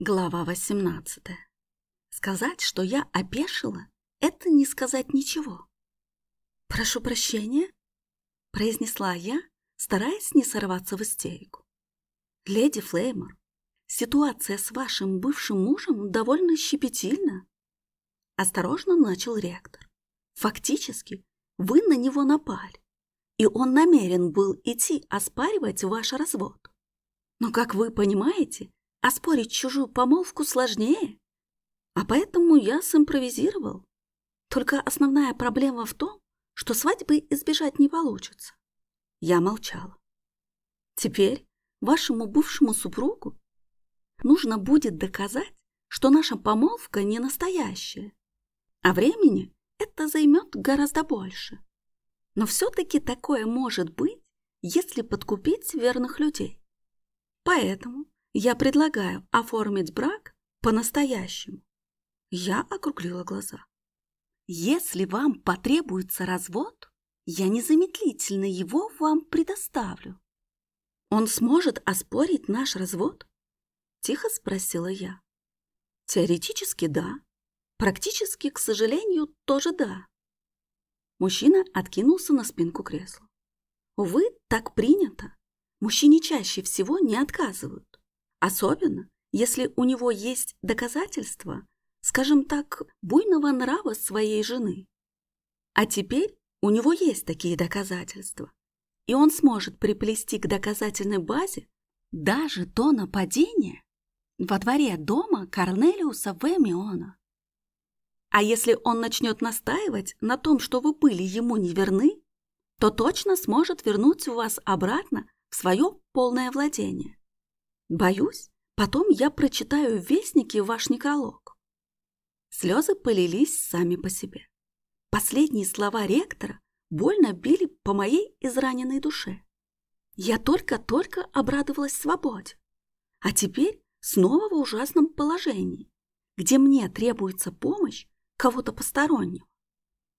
Глава 18. Сказать, что я опешила, это не сказать ничего. «Прошу прощения», — произнесла я, стараясь не сорваться в истерику. «Леди Флеймор, ситуация с вашим бывшим мужем довольно щепетильна». Осторожно начал ректор. «Фактически, вы на него напали, и он намерен был идти оспаривать ваш развод. Но, как вы понимаете, Оспорить чужую помолвку сложнее, а поэтому я симпровизировал. Только основная проблема в том, что свадьбы избежать не получится. Я молчала. Теперь вашему бывшему супругу нужно будет доказать, что наша помолвка не настоящая, а времени это займет гораздо больше. Но все-таки такое может быть, если подкупить верных людей. Поэтому я предлагаю оформить брак по-настоящему. Я округлила глаза. Если вам потребуется развод, я незамедлительно его вам предоставлю. Он сможет оспорить наш развод? Тихо спросила я. Теоретически да. Практически, к сожалению, тоже да. Мужчина откинулся на спинку кресла. Увы, так принято. Мужчине чаще всего не отказывают. Особенно, если у него есть доказательства, скажем так, буйного нрава своей жены. А теперь у него есть такие доказательства, и он сможет приплести к доказательной базе даже то нападение во дворе дома Корнелиуса Вемиона. А если он начнет настаивать на том, что вы были ему неверны, то точно сможет вернуть вас обратно в свое полное владение. Боюсь, потом я прочитаю в Вестнике ваш некролог. Слезы полились сами по себе. Последние слова ректора больно били по моей израненной душе. Я только-только обрадовалась свободе. А теперь снова в ужасном положении, где мне требуется помощь кого-то постороннего.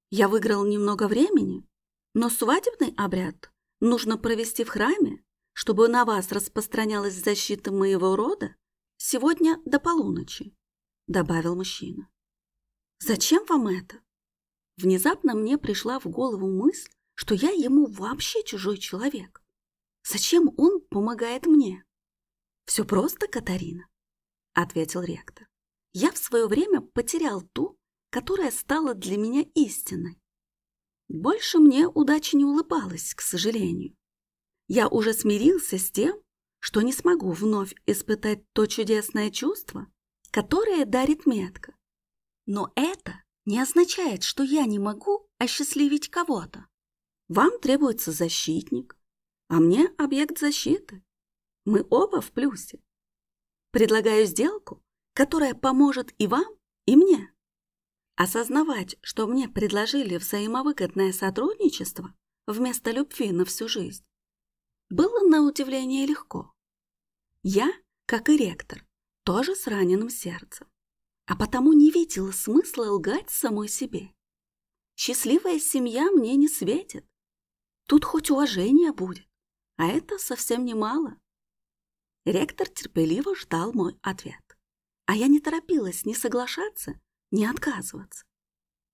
Я выиграл немного времени, но свадебный обряд нужно провести в храме чтобы на вас распространялась защита моего рода, сегодня до полуночи», — добавил мужчина. «Зачем вам это?» Внезапно мне пришла в голову мысль, что я ему вообще чужой человек. Зачем он помогает мне? «Все просто, Катарина», — ответил ректор. «Я в свое время потерял ту, которая стала для меня истиной. Больше мне удача не улыбалась, к сожалению. Я уже смирился с тем, что не смогу вновь испытать то чудесное чувство, которое дарит метка. Но это не означает, что я не могу осчастливить кого-то. Вам требуется защитник, а мне объект защиты. Мы оба в плюсе. Предлагаю сделку, которая поможет и вам, и мне. Осознавать, что мне предложили взаимовыгодное сотрудничество вместо любви на всю жизнь, было на удивление легко. Я, как и ректор, тоже с раненым сердцем, а потому не видела смысла лгать самой себе. Счастливая семья мне не светит. Тут хоть уважение будет, а это совсем немало. Ректор терпеливо ждал мой ответ, а я не торопилась ни соглашаться, ни отказываться.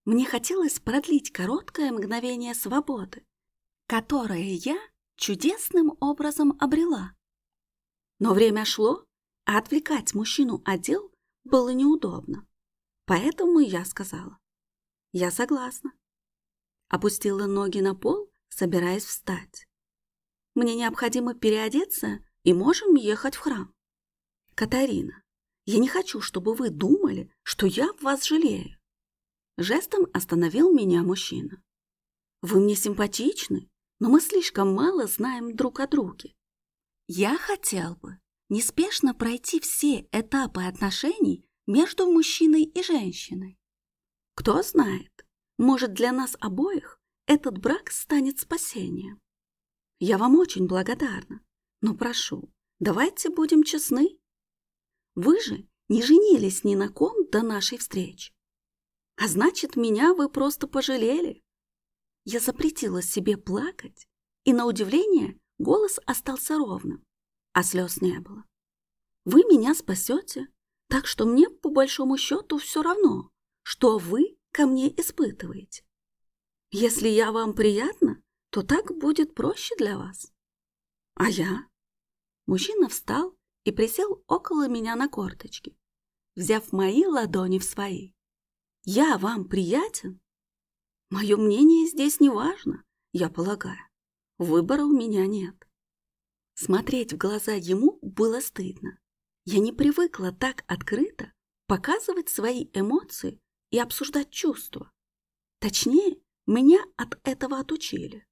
Мне хотелось продлить короткое мгновение свободы, которое я чудесным образом обрела. Но время шло, а отвлекать мужчину от дел было неудобно. Поэтому я сказала. Я согласна. Опустила ноги на пол, собираясь встать. Мне необходимо переодеться и можем ехать в храм. Катарина, я не хочу, чтобы вы думали, что я вас жалею. Жестом остановил меня мужчина. Вы мне симпатичны, но мы слишком мало знаем друг о друге. Я хотел бы неспешно пройти все этапы отношений между мужчиной и женщиной. Кто знает, может для нас обоих этот брак станет спасением. Я вам очень благодарна, но прошу, давайте будем честны. Вы же не женились ни на ком до нашей встречи. А значит, меня вы просто пожалели. Я запретила себе плакать, и, на удивление, голос остался ровным, а слез не было. Вы меня спасете, Так что мне, по большому счету, все равно, что вы ко мне испытываете. Если я вам приятна, то так будет проще для вас. А я? Мужчина встал и присел около меня на корточки, взяв мои ладони в свои. Я вам приятен? Мое мнение здесь не важно, я полагаю. Выбора у меня нет. Смотреть в глаза ему было стыдно. Я не привыкла так открыто показывать свои эмоции и обсуждать чувства. Точнее, меня от этого отучили.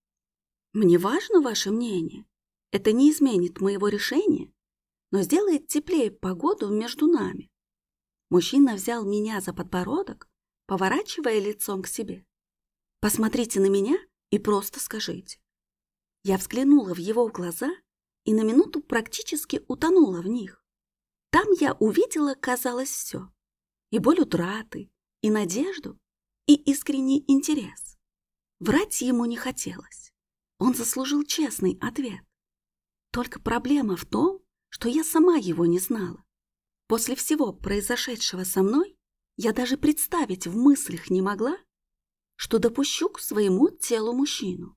Мне важно ваше мнение. Это не изменит моего решения, но сделает теплее погоду между нами. Мужчина взял меня за подбородок, поворачивая лицом к себе. Посмотрите на меня и просто скажите. Я взглянула в его глаза и на минуту практически утонула в них. Там я увидела, казалось, все. И боль утраты, и надежду, и искренний интерес. Врать ему не хотелось. Он заслужил честный ответ. Только проблема в том, что я сама его не знала. После всего произошедшего со мной я даже представить в мыслях не могла, что допущу к своему телу мужчину.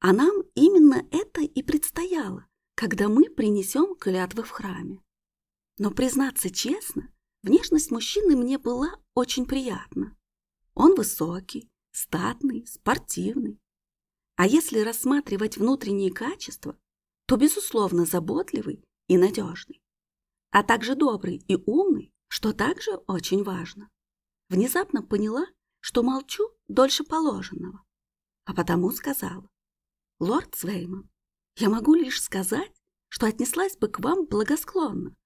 А нам именно это и предстояло, когда мы принесем клятвы в храме. Но, признаться честно, внешность мужчины мне была очень приятна. Он высокий, статный, спортивный. А если рассматривать внутренние качества, то, безусловно, заботливый и надежный, а также добрый и умный, что также очень важно. Внезапно поняла, что молчу дольше положенного, а потому сказала, «Лорд Свейман, я могу лишь сказать, что отнеслась бы к вам благосклонно,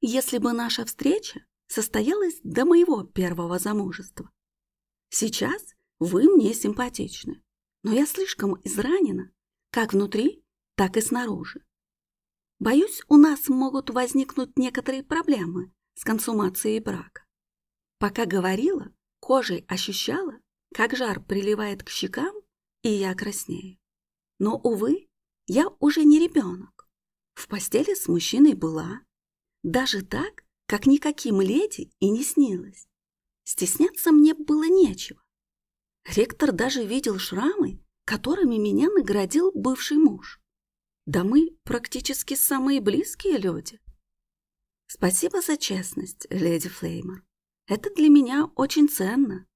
если бы наша встреча состоялась до моего первого замужества. Сейчас вы мне симпатичны, но я слишком изранена, как внутри, так и снаружи. Боюсь, у нас могут возникнуть некоторые проблемы с консумацией брака. Пока говорила, кожей ощущала, как жар приливает к щекам, и я краснею. Но, увы, я уже не ребенок. В постели с мужчиной была. Даже так, как никаким леди и не снилось. Стесняться мне было нечего. Ректор даже видел шрамы, которыми меня наградил бывший муж. Да мы практически самые близкие люди. Спасибо за честность, леди Флеймор. Это для меня очень ценно.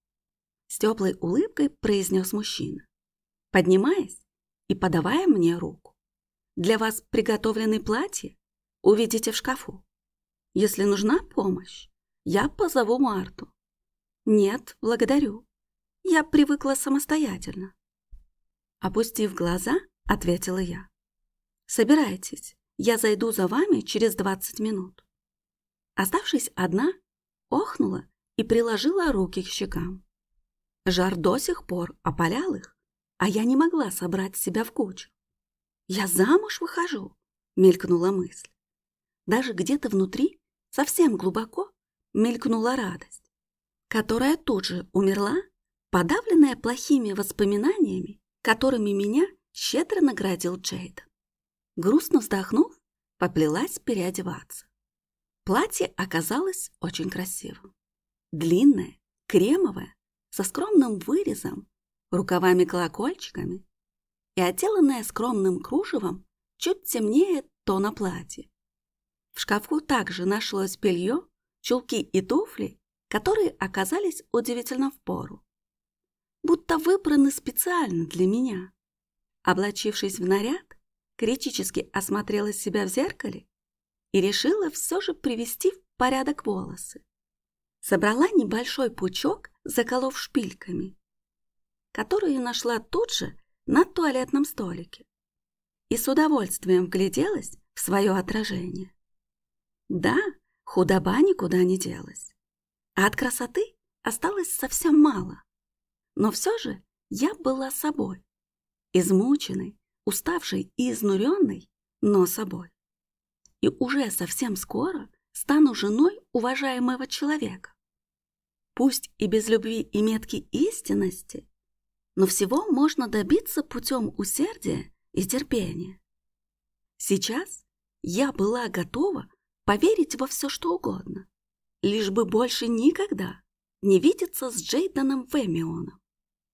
С теплой улыбкой произнес мужчина, поднимаясь и подавая мне руку. Для вас приготовлены платья? Увидите в шкафу. Если нужна помощь, я позову Марту. Нет, благодарю. Я привыкла самостоятельно. Опустив глаза, ответила я. Собирайтесь, я зайду за вами через 20 минут. Оставшись одна, охнула и приложила руки к щекам. Жар до сих пор опалял их, а я не могла собрать себя в кучу. «Я замуж выхожу», — мелькнула мысль. Даже где-то внутри, совсем глубоко, мелькнула радость, которая тут же умерла, подавленная плохими воспоминаниями, которыми меня щедро наградил Джейден. Грустно вздохнув, поплелась переодеваться. Платье оказалось очень красивым. Длинное, кремовое, со скромным вырезом, рукавами-колокольчиками и отделанное скромным кружевом чуть темнее тона платья. В шкафу также нашлось белье, чулки и туфли, которые оказались удивительно в пору. Будто выбраны специально для меня. Облачившись в наряд, критически осмотрела себя в зеркале и решила все же привести в порядок волосы. Собрала небольшой пучок, заколов шпильками, которые нашла тут же на туалетном столике и с удовольствием вгляделась в свое отражение. Да, худоба никуда не делась, а от красоты осталось совсем мало. Но все же я была собой, измученной, уставшей и изнуренной, но собой. И уже совсем скоро стану женой уважаемого человека. Пусть и без любви и метки истинности, но всего можно добиться путем усердия и терпения. Сейчас я была готова поверить во все, что угодно, лишь бы больше никогда не видеться с Джейденом Вэмионом.